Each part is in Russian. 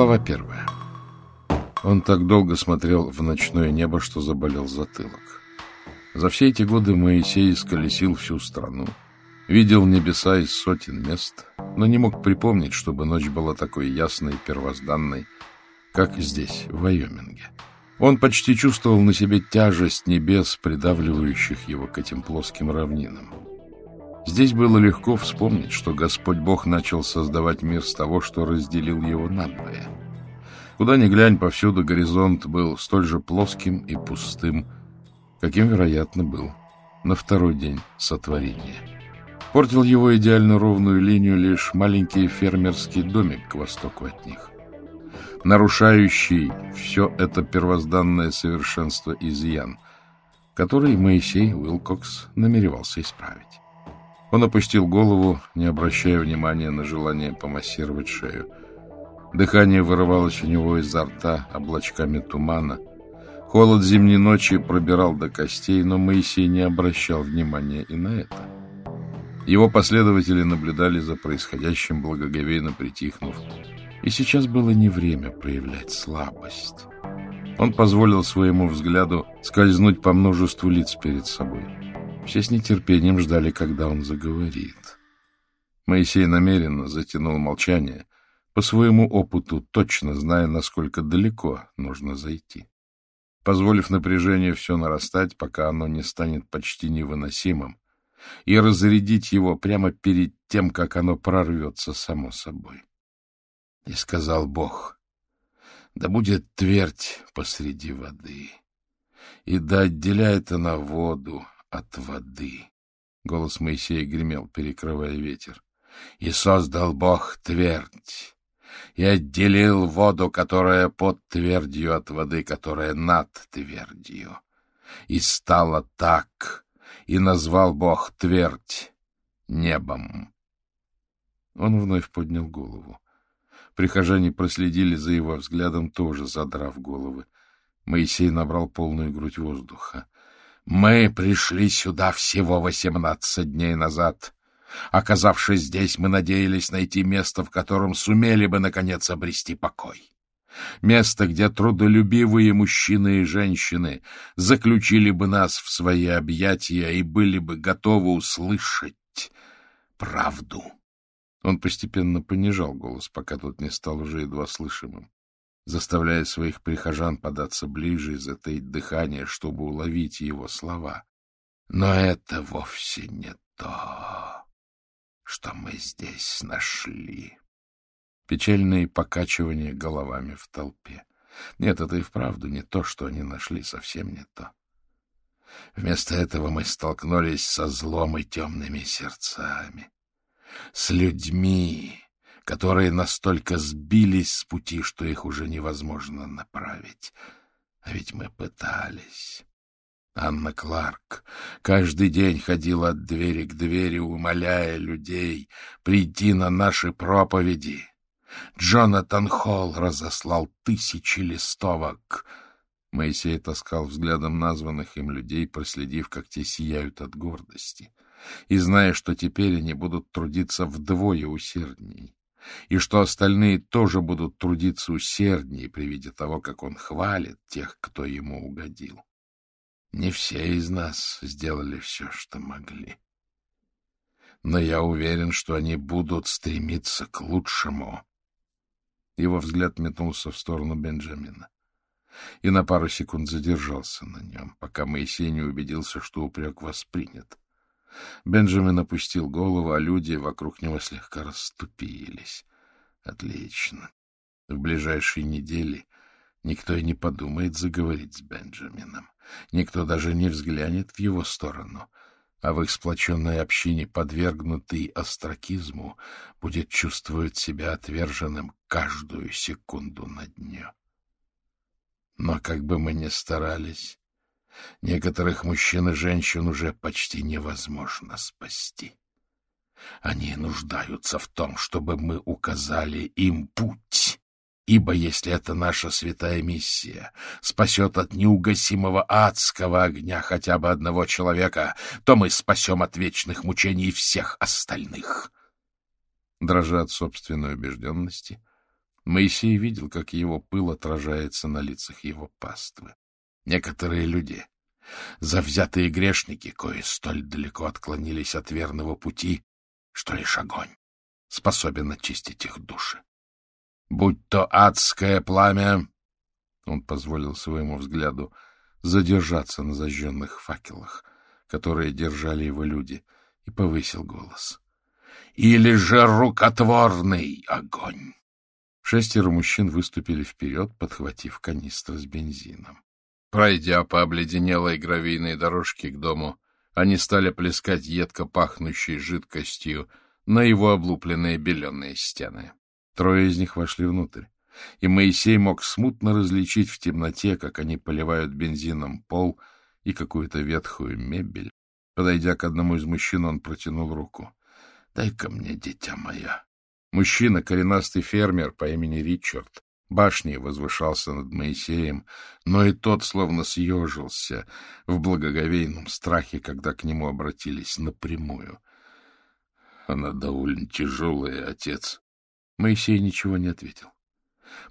Глава первая. Он так долго смотрел в ночное небо, что заболел затылок. За все эти годы Моисей исколесил всю страну, видел небеса из сотен мест, но не мог припомнить, чтобы ночь была такой ясной и первозданной, как здесь, в Вайоминге. Он почти чувствовал на себе тяжесть небес, придавливающих его к этим плоским равнинам. Здесь было легко вспомнить, что Господь Бог начал создавать мир с того, что разделил его надвое. Куда ни глянь, повсюду горизонт был столь же плоским и пустым, каким, вероятно, был на второй день сотворения. Портил его идеально ровную линию лишь маленький фермерский домик к востоку от них, нарушающий все это первозданное совершенство изъян, который Моисей Уилкокс намеревался исправить. Он опустил голову, не обращая внимания на желание помассировать шею. Дыхание вырывалось у него изо рта облачками тумана. Холод зимней ночи пробирал до костей, но Моисей не обращал внимания и на это. Его последователи наблюдали за происходящим, благоговейно притихнув. И сейчас было не время проявлять слабость. Он позволил своему взгляду скользнуть по множеству лиц перед собой. Все с нетерпением ждали, когда он заговорит. Моисей намеренно затянул молчание, по своему опыту, точно зная, насколько далеко нужно зайти. Позволив напряжению все нарастать, пока оно не станет почти невыносимым, и разрядить его прямо перед тем, как оно прорвется само собой. И сказал Бог, да будет твердь посреди воды, и да отделяет она воду от воды. Голос Моисея гремел, перекрывая ветер. И создал Бог твердь, и отделил воду, которая под твердью от воды, которая над твердью. И стало так, и назвал Бог твердь небом. Он вновь поднял голову. Прихожане проследили за его взглядом, тоже задрав головы. Моисей набрал полную грудь воздуха. Мы пришли сюда всего восемнадцать дней назад. Оказавшись здесь, мы надеялись найти место, в котором сумели бы, наконец, обрести покой. Место, где трудолюбивые мужчины и женщины заключили бы нас в свои объятия и были бы готовы услышать правду. Он постепенно понижал голос, пока тот не стал уже едва слышимым заставляя своих прихожан податься ближе и затаить дыхание, чтобы уловить его слова. Но это вовсе не то, что мы здесь нашли. Печальные покачивания головами в толпе. Нет, это и вправду не то, что они нашли, совсем не то. Вместо этого мы столкнулись со злом и темными сердцами, с людьми, которые настолько сбились с пути, что их уже невозможно направить. А ведь мы пытались. Анна Кларк каждый день ходила от двери к двери, умоляя людей прийти на наши проповеди. Джонатан Холл разослал тысячи листовок. Моисей таскал взглядом названных им людей, проследив, как те сияют от гордости, и зная, что теперь они будут трудиться вдвое усердней и что остальные тоже будут трудиться усерднее при виде того, как он хвалит тех, кто ему угодил. Не все из нас сделали все, что могли. Но я уверен, что они будут стремиться к лучшему. Его взгляд метнулся в сторону Бенджамина и на пару секунд задержался на нем, пока Моисей не убедился, что упрек воспринят. Бенджамин опустил голову, а люди вокруг него слегка расступились. Отлично. В ближайшие недели никто и не подумает заговорить с Бенджамином. Никто даже не взглянет в его сторону, а в их сплоченной общине, подвергнутый остракизму, будет чувствовать себя отверженным каждую секунду на дне. Но как бы мы ни старались, Некоторых мужчин и женщин уже почти невозможно спасти. Они нуждаются в том, чтобы мы указали им путь, ибо если это наша святая миссия спасет от неугасимого адского огня хотя бы одного человека, то мы спасем от вечных мучений всех остальных. Дрожа от собственной убежденности, Моисей видел, как его пыл отражается на лицах его паствы. Некоторые люди, завзятые грешники, кои столь далеко отклонились от верного пути, что лишь огонь способен очистить их души. Будь то адское пламя, он позволил своему взгляду задержаться на зажженных факелах, которые держали его люди, и повысил голос. Или же рукотворный огонь. Шестеро мужчин выступили вперед, подхватив канистры с бензином. Пройдя по обледенелой гравийной дорожке к дому, они стали плескать едко пахнущей жидкостью на его облупленные беленые стены. Трое из них вошли внутрь, и Моисей мог смутно различить в темноте, как они поливают бензином пол и какую-то ветхую мебель. Подойдя к одному из мужчин, он протянул руку. — Дай-ка мне, дитя мое. Мужчина, коренастый фермер по имени Ричард, башней возвышался над Моисеем, но и тот словно съежился в благоговейном страхе, когда к нему обратились напрямую. — Она довольно тяжелая, отец. Моисей ничего не ответил.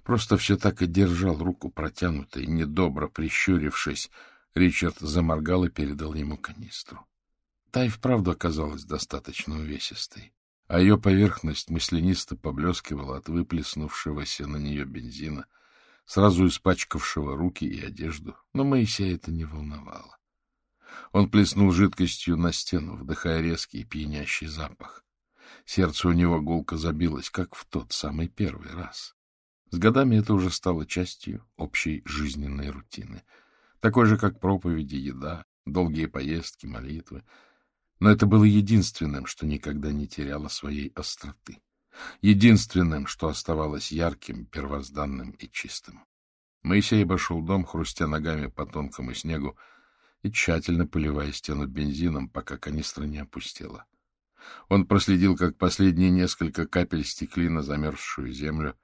Просто все так и держал руку протянутой, недобро прищурившись. Ричард заморгал и передал ему канистру. Та и вправду оказалась достаточно увесистой а ее поверхность мысленисто поблескивала от выплеснувшегося на нее бензина, сразу испачкавшего руки и одежду, но Моисея это не волновало. Он плеснул жидкостью на стену, вдыхая резкий пьянящий запах. Сердце у него гулко забилось, как в тот самый первый раз. С годами это уже стало частью общей жизненной рутины, такой же, как проповеди, еда, долгие поездки, молитвы — но это было единственным, что никогда не теряло своей остроты. Единственным, что оставалось ярким, первозданным и чистым. Моисей обошел дом, хрустя ногами по тонкому снегу и тщательно поливая стену бензином, пока канистра не опустела. Он проследил, как последние несколько капель стекли на замерзшую землю,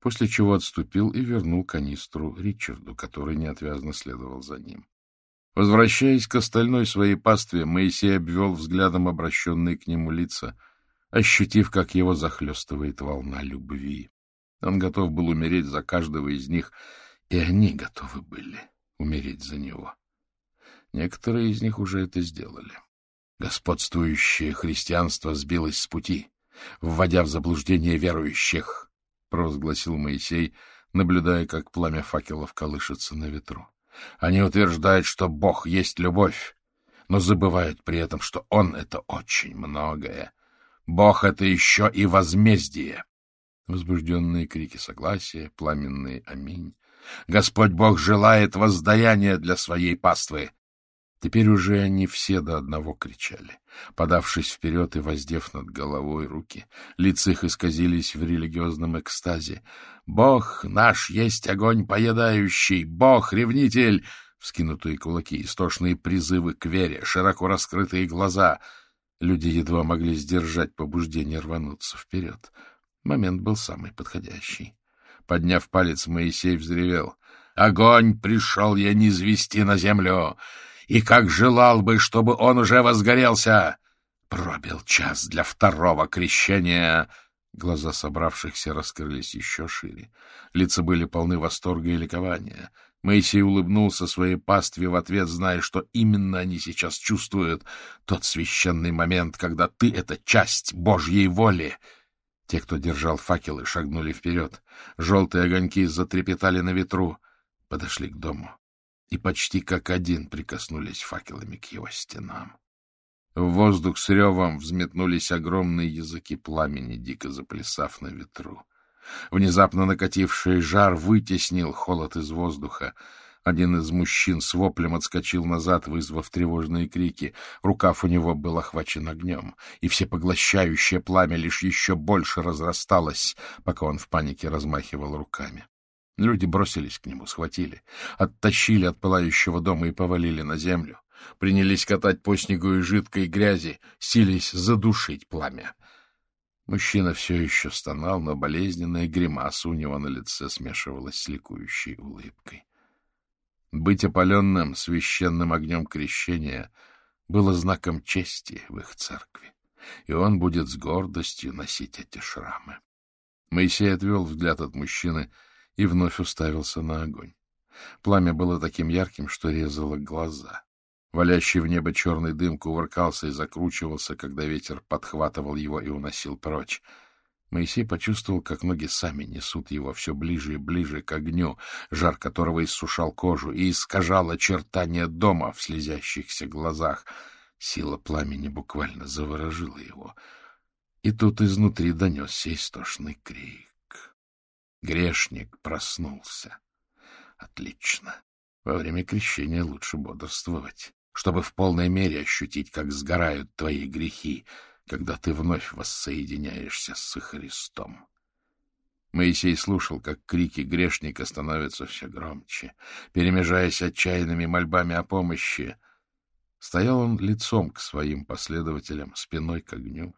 после чего отступил и вернул канистру Ричарду, который неотвязно следовал за ним. Возвращаясь к остальной своей пастве, Моисей обвел взглядом обращенные к нему лица, ощутив, как его захлестывает волна любви. Он готов был умереть за каждого из них, и они готовы были умереть за него. Некоторые из них уже это сделали. Господствующее христианство сбилось с пути, вводя в заблуждение верующих, — провозгласил Моисей, наблюдая, как пламя факелов колышется на ветру. Они утверждают, что Бог есть любовь, но забывают при этом, что Он — это очень многое. Бог — это еще и возмездие. Возбужденные крики согласия, пламенные «Аминь». Господь Бог желает воздаяния для своей паствы. Теперь уже они все до одного кричали, подавшись вперед и воздев над головой руки. Лица их исказились в религиозном экстазе. «Бог наш есть огонь поедающий! Бог — ревнитель!» Вскинутые кулаки, истошные призывы к вере, широко раскрытые глаза. Люди едва могли сдержать побуждение рвануться вперед. Момент был самый подходящий. Подняв палец, Моисей взревел. «Огонь пришел я низвести на землю!» И как желал бы, чтобы он уже возгорелся. Пробил час для второго крещения. Глаза собравшихся раскрылись еще шире. Лица были полны восторга и ликования. Моисей улыбнулся своей пастве в ответ, зная, что именно они сейчас чувствуют. Тот священный момент, когда ты — это часть Божьей воли. Те, кто держал факелы, шагнули вперед. Желтые огоньки затрепетали на ветру. Подошли к дому и почти как один прикоснулись факелами к его стенам. В воздух с ревом взметнулись огромные языки пламени, дико заплясав на ветру. Внезапно накативший жар вытеснил холод из воздуха. Один из мужчин с воплем отскочил назад, вызвав тревожные крики. Рукав у него был охвачен огнем, и всепоглощающее пламя лишь еще больше разрасталось, пока он в панике размахивал руками. Люди бросились к нему, схватили, оттащили от пылающего дома и повалили на землю. Принялись катать по снегу и жидкой грязи, сились задушить пламя. Мужчина все еще стонал, но болезненная гримаса у него на лице смешивалась с ликующей улыбкой. Быть опаленным священным огнем крещения было знаком чести в их церкви. и он будет с гордостью носить эти шрамы. Моисей отвел взгляд от мужчины и вновь уставился на огонь. Пламя было таким ярким, что резало глаза. Валящий в небо черный дым кувыркался и закручивался, когда ветер подхватывал его и уносил прочь. Моисей почувствовал, как ноги сами несут его все ближе и ближе к огню, жар которого иссушал кожу и искажал очертания дома в слезящихся глазах. Сила пламени буквально заворожила его. И тут изнутри донесся истошный крик. Грешник проснулся. Отлично. Во время крещения лучше бодрствовать, чтобы в полной мере ощутить, как сгорают твои грехи, когда ты вновь воссоединяешься с Христом. Моисей слушал, как крики грешника становятся все громче, перемежаясь отчаянными мольбами о помощи. Стоял он лицом к своим последователям, спиной к огню.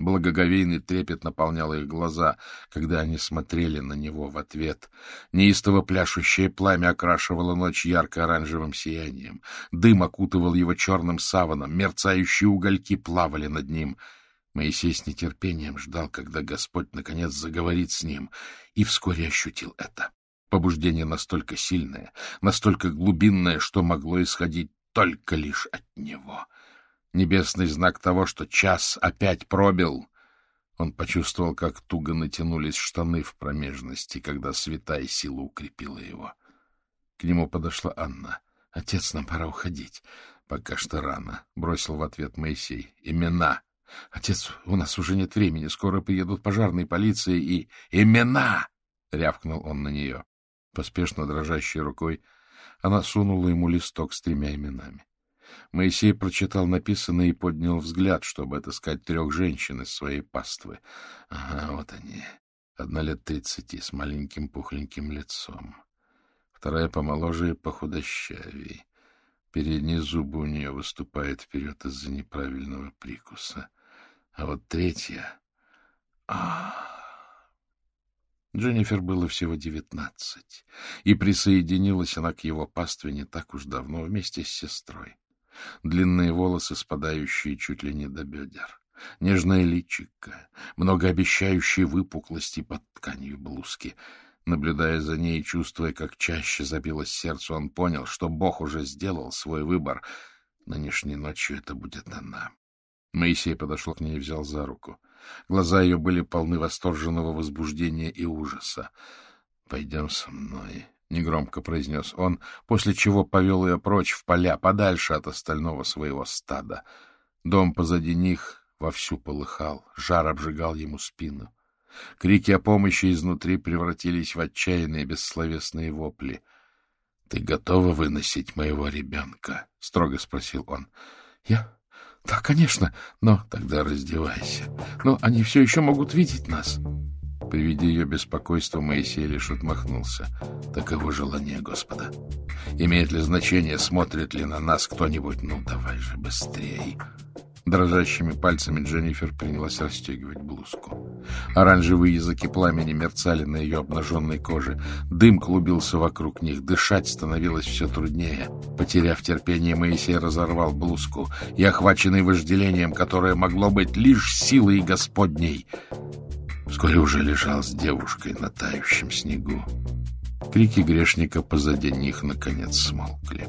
Благоговейный трепет наполнял их глаза, когда они смотрели на него в ответ. Неистово пляшущее пламя окрашивало ночь ярко-оранжевым сиянием. Дым окутывал его черным саваном, мерцающие угольки плавали над ним. Моисей с нетерпением ждал, когда Господь наконец заговорит с ним, и вскоре ощутил это. Побуждение настолько сильное, настолько глубинное, что могло исходить только лишь от него — Небесный знак того, что час опять пробил. Он почувствовал, как туго натянулись штаны в промежности, когда святая сила укрепила его. К нему подошла Анна. — Отец, нам пора уходить. — Пока что рано, — бросил в ответ Моисей. — Имена. — Отец, у нас уже нет времени. Скоро приедут пожарные, полиция и... — Имена! — рявкнул он на нее. Поспешно дрожащей рукой она сунула ему листок с тремя именами. Моисей прочитал написанное и поднял взгляд, чтобы отыскать трех женщин из своей паствы. Ага, вот они. Одна лет тридцати, с маленьким пухленьким лицом. Вторая помоложе и похудощавей. Передние зубы у нее выступают вперед из-за неправильного прикуса. А вот третья... А, Дженнифер было всего девятнадцать, и присоединилась она к его пастве не так уж давно вместе с сестрой длинные волосы, спадающие чуть ли не до бедер, нежное личико, многообещающие выпуклости под тканью блузки. Наблюдая за ней и чувствуя, как чаще забилось сердце, он понял, что Бог уже сделал свой выбор. Нынешней ночью это будет она. Моисей подошел к ней и взял за руку. Глаза ее были полны восторженного возбуждения и ужаса. — Пойдем со мной, — негромко произнес он, после чего повел ее прочь в поля, подальше от остального своего стада. Дом позади них вовсю полыхал, жар обжигал ему спину. Крики о помощи изнутри превратились в отчаянные бессловесные вопли. — Ты готова выносить моего ребенка? — строго спросил он. — Я... Да, конечно, но... Тогда раздевайся. Но они все еще могут видеть нас. При виде ее беспокойства Моисей лишь отмахнулся. Таково желание Господа. Имеет ли значение, смотрит ли на нас кто-нибудь? Ну, давай же быстрей. Дрожащими пальцами Дженнифер принялась расстегивать блузку. Оранжевые языки пламени мерцали на ее обнаженной коже. Дым клубился вокруг них. Дышать становилось все труднее. Потеряв терпение, Моисей разорвал блузку и, охваченный вожделением, которое могло быть лишь силой Господней, Вскоре уже лежал с девушкой на тающем снегу. Крики грешника позади них наконец смолкли.